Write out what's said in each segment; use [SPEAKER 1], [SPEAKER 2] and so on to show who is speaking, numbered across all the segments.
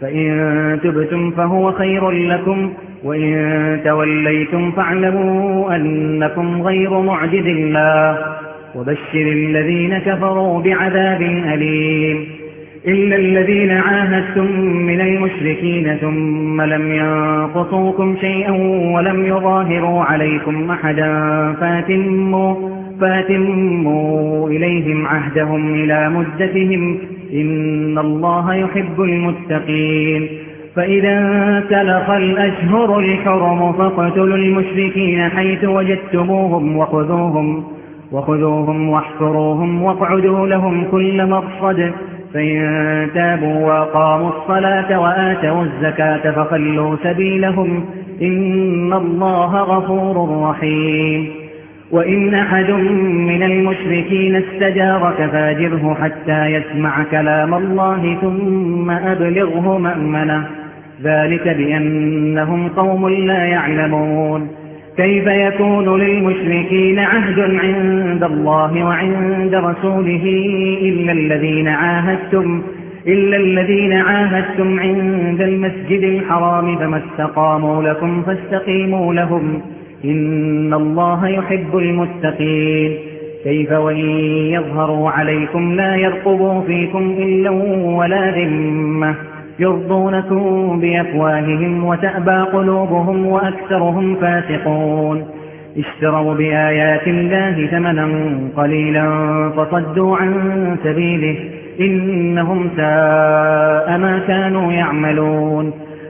[SPEAKER 1] فإن تبتم فهو خير لكم وإن توليتم فاعلموا أنكم غير معجز الله. وبشر الذين كفروا بعذاب أليم. إلا الذين عاهدتم من المشركين ثم لم ينقصوكم شيئا ولم يظاهروا عليكم أحدا فأتموا, فأتموا إليهم عهدهم إلى مدتهم. إن الله يحب المتقين. فإذا انسلخ الأشهر الحرم فاقتلوا المشركين حيث وجدتموهم وخذوهم, وخذوهم واحفروهم واقعدوا لهم كل مرصد. فإن تابوا وقاموا الصلاة وآتوا الزكاة فخلوا سبيلهم. إن الله غفور رحيم. وإن أحد من المشركين استجارك فاجره حتى يسمع كلام الله ثم أبلغه مأمنه. ذلك بأنهم قوم لا يعلمون. كيف يكون للمشركين عهد عند الله وعند رسوله إلا الذين عاهدتم إلا الذين عاهدتم عند المسجد الحرام فما استقاموا لكم فاستقيموا لهم. إن الله يحب المتقين. كيف وإن يظهروا عليكم لا يرقبوا فيكم إلا ولا ذمة. يرضونكم بأفواههم وتأبى قلوبهم وأكثرهم فاسقون. اشتروا بآيات الله ثمنا قليلا فصدوا عن سبيله إنهم ساء ما كانوا يعملون.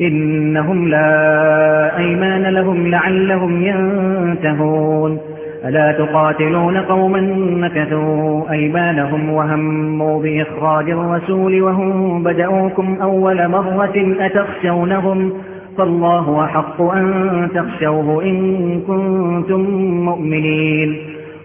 [SPEAKER 1] إنهم لا أيمان لهم لعلهم ينتهون. ألا تقاتلون قوما نكثوا أيمانهم وهموا بإخراج الرسول وهم بدأوكم أول مرة أتخشونهم؟ فالله أحق أن تخشوه إن كنتم مؤمنين.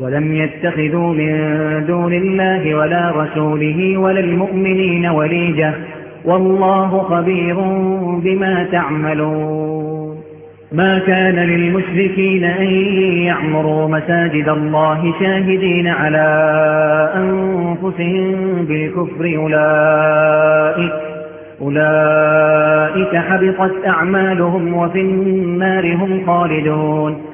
[SPEAKER 1] ولم يتخذوا من دون الله ولا رسوله ولا المؤمنين وليجة. والله خبير بما تعملون. ما كان للمشركين أن يعمروا مساجد الله شاهدين على أنفسهم بالكفر. أولئك, أولئك حبطت أعمالهم وفي النار هم خالدون.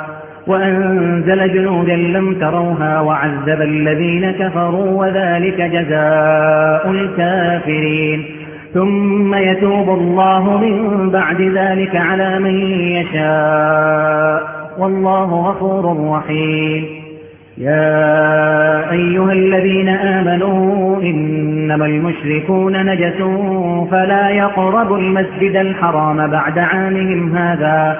[SPEAKER 1] وأنزل جنودا لم تروها وعذب الذين كفروا وذلك جزاء الكافرين. ثم يتوب الله من بعد ذلك على من يشاء. والله غفور رحيم. يا أيها الذين آمنوا إنما المشركون نجس فلا يقربوا المسجد الحرام بعد عامهم هذا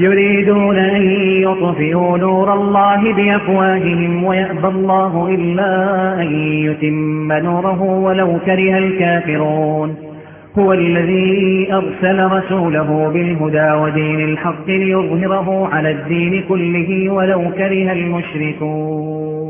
[SPEAKER 1] يريدون أن يطفئوا نور الله بأفواههم ويأبى الله إلا أن يتم نوره ولو كره الكافرون. هو الذي أرسل رسوله بالهدى ودين الحق ليظهره على الدين كله ولو كره المشركون.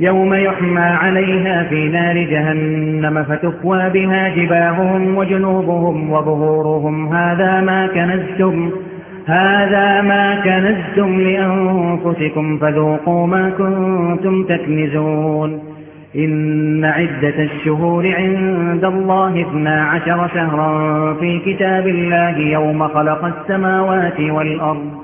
[SPEAKER 1] يوم يحمى عليها في نار جهنم فتكوى بها جباههم وجنوبهم وظهورهم. هذا ما كنزتم هذا ما كنزتم لأنفسكم فذوقوا ما كنتم تكنزون. إن عدة الشهور عند الله اثنا عشر شهرا في كتاب الله يوم خلق السماوات والأرض.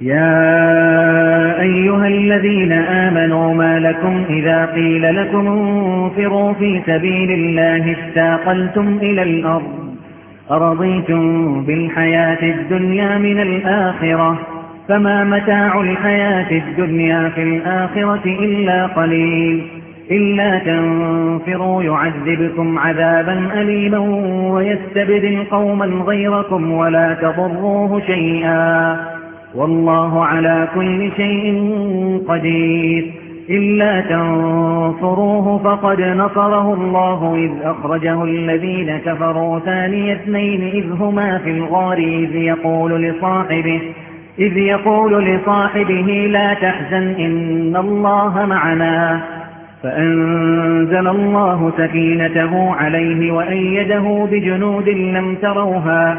[SPEAKER 1] يا أيها الذين آمنوا ما لكم إذا قيل لكم انفروا في سبيل الله استاقلتم إلى الأرض أرضيتم بالحياة الدنيا من الآخرة فما متاع الحياة الدنيا في الآخرة إلا قليل إلا تنفروا يعذبكم عذابا أليما ويستبدل قوما غيركم ولا تضروه شيئا والله على كل شيء قدير. إلا تنصروه فقد نصره الله إذ أخرجه الذين كفروا ثاني اثنين إذ هما في الغار إذ يقول لصاحبه إذ يقول لصاحبه لا تحزن إن الله معنا. فأنزل الله سكينته عليه وأيده بجنود لم تروها.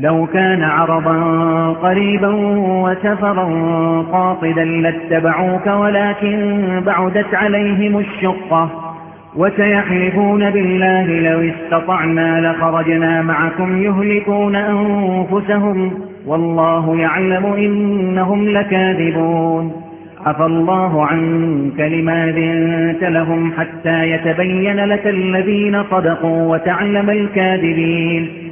[SPEAKER 1] لو كان عرضا قريبا وسفرا قاصدا لاتبعوك ولكن بعدت عليهم الشقة وسيحلفون بالله لو استطعنا لخرجنا معكم يهلكون أنفسهم والله يعلم إنهم لكاذبون عفى الله عنك لما ذنت لهم حتى يتبين لك الذين صدقوا وتعلم الكاذبين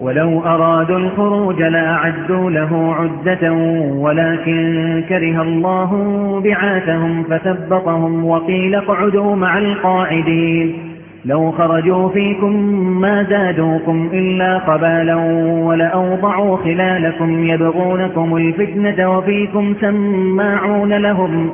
[SPEAKER 1] ولو أرادوا الخروج لأعدوا له عدة ولكن كره الله بعاثهم فثبطهم وقيل اقعدوا مع القاعدين لو خرجوا فيكم ما زادوكم إلا قبالا ولأوضعوا خلالكم يبغونكم الفتنة وفيكم سماعون لهم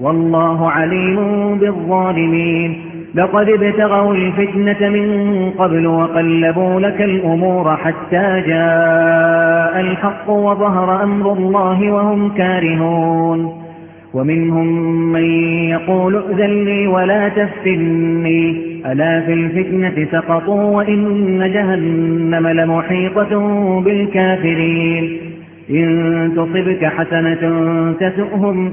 [SPEAKER 1] والله عليم بالظالمين لقد ابتغوا الفتنة من قبل وقلبوا لك الأمور حتى جاء الحق وظهر أمر الله وهم كارهون. ومنهم من يقول ائذن لي ولا تفتني. ألا في الفتنة سقطوا وإن جهنم لمحيطة بالكافرين. إن تصبك حسنة تسؤهم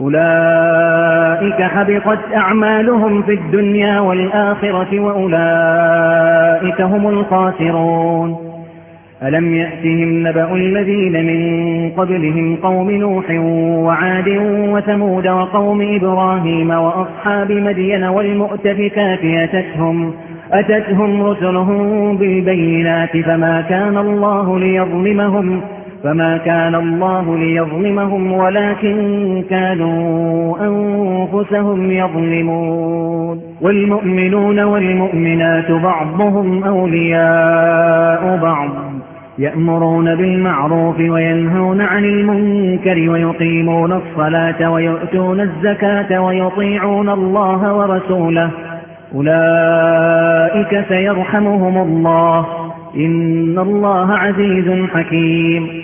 [SPEAKER 1] أولئك حبطت أعمالهم في الدنيا والآخرة وأولئك هم الخاسرون. ألم يأتهم نبأ الذين من قبلهم قوم نوح وعاد وثمود وقوم إبراهيم وأصحاب مدين والمؤتفكات أتتهم, أتتهم رسلهم بالبينات فما كان الله ليظلمهم فما كان الله ليظلمهم ولكن كانوا أنفسهم يظلمون. والمؤمنون والمؤمنات بعضهم أولياء بعض يأمرون بالمعروف وينهون عن المنكر ويقيمون الصلاة ويؤتون الزكاة ويطيعون الله ورسوله. أولئك سيرحمهم الله. إن الله عزيز حكيم.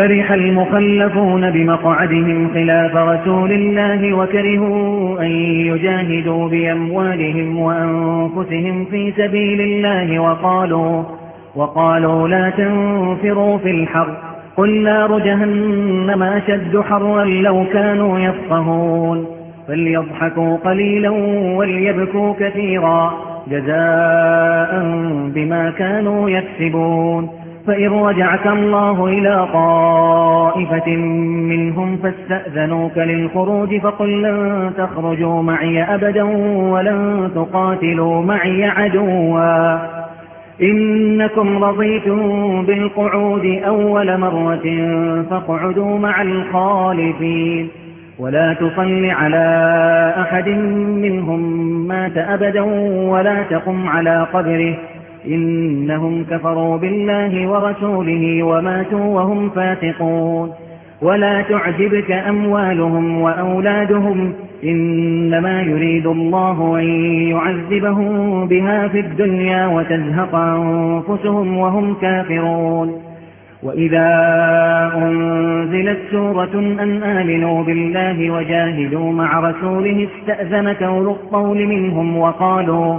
[SPEAKER 1] فرح المخلفون بمقعدهم خلاف رسول الله وكرهوا أن يجاهدوا بأموالهم وأنفسهم في سبيل الله وقالوا, وقالوا لا تنفروا في الحر قل نار جهنم أشد حرا لو كانوا يفقهون فليضحكوا قليلا وليبكوا كثيرا جزاء بما كانوا يكسبون فإن رجعك الله إلى طائفة منهم فاستأذنوك للخروج فقل لن تخرجوا معي أبدا ولن تقاتلوا معي عدوا. إنكم رضيتم بالقعود أول مرة فاقعدوا مع الخالفين. ولا تصل على أحد منهم مات أبدا ولا تقم على قبره. إنهم كفروا بالله ورسوله وماتوا وهم فاتقون ولا تعجبك أموالهم وأولادهم إنما يريد الله أن يعذبهم بها في الدنيا وتزهق أنفسهم وهم كافرون. وإذا أنزلت سورة أن آمنوا بالله وجاهدوا مع رسوله استأذنك أولو الطول منهم وقالوا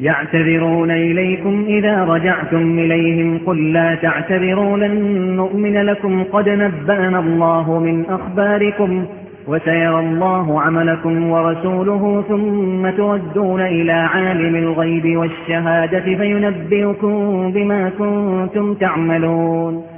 [SPEAKER 1] يعتذرون إليكم إذا رجعتم إليهم قل لا تعتذروا لن نؤمن لكم قد نبأنا الله من أخباركم وسيرى الله عملكم ورسوله ثم تردون إلى عالم الغيب والشهادة فينبئكم بما كنتم تعملون.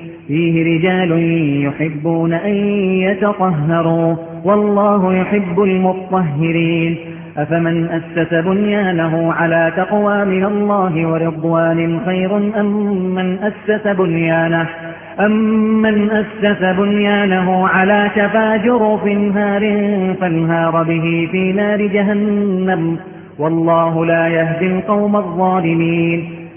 [SPEAKER 1] فيه رجال يحبون أن يتطهروا والله يحب المطهرين أفمن أسس بنيانه على تقوى من الله ورضوان خير أم من أسس بنيانه أمن أسس بنيانه على تفاجر في نهار فانهار به في نار جهنم والله لا يهدي القوم الظالمين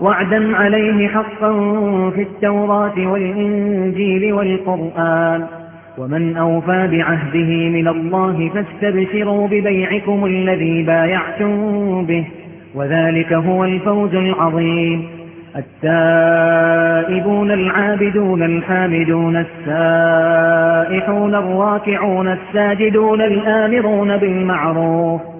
[SPEAKER 1] وعدا عليه حقا في التوراة والإنجيل والقرآن ومن أوفى بعهده من الله فاستبشروا ببيعكم الذي بايعتم به وذلك هو الفوز العظيم التائبون العابدون الحامدون السائحون الراكعون الساجدون الآمرون بالمعروف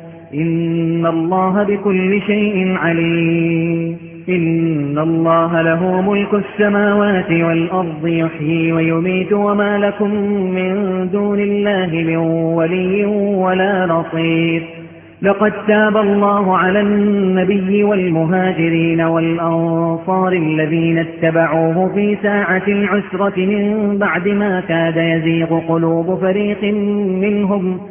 [SPEAKER 1] إن الله بكل شيء عليم. إن الله له ملك السماوات والأرض يحيي ويميت وما لكم من دون الله من ولي ولا نصير. لقد تاب الله على النبي والمهاجرين والأنصار الذين اتبعوه في ساعة العسرة من بعد ما كاد يزيغ قلوب فريق منهم.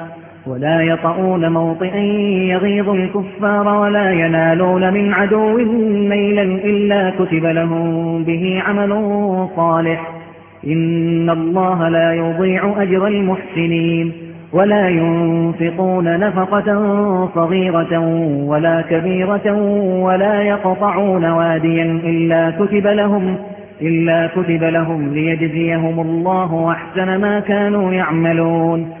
[SPEAKER 1] ولا يطؤون موطئا يغيظ الكفار ولا ينالون من عدو نيلا إلا كتب لهم به عمل صالح. إن الله لا يضيع أجر المحسنين. ولا ينفقون نفقة صغيرة ولا كبيرة ولا يقطعون واديا إلا كتب لهم إلا كتب لهم ليجزيهم الله أحسن ما كانوا يعملون.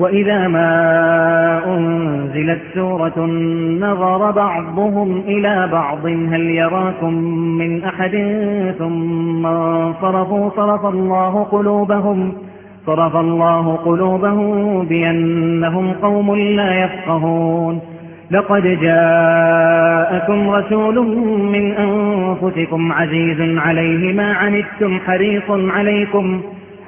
[SPEAKER 1] وإذا ما أنزلت سورة نظر بعضهم إلى بعض هل يراكم من أحد؟ ثم صرفوا صرف الله قلوبهم صرف الله قلوبهم بأنهم قوم لا يفقهون. لقد جاءكم رسول من أنفسكم عزيز عليه ما عنتم حريص عليكم